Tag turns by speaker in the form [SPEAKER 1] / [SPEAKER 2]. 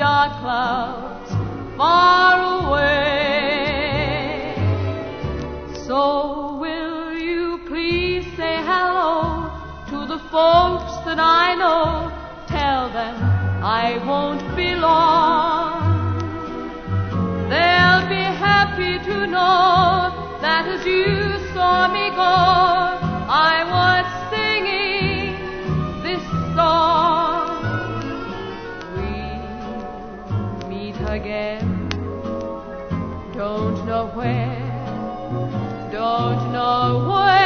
[SPEAKER 1] dark clouds far away. So will you please say hello to the folks that I know? Tell them I won't be long. They'll be happy to know that as you saw me go, again. Don't know where, don't know where.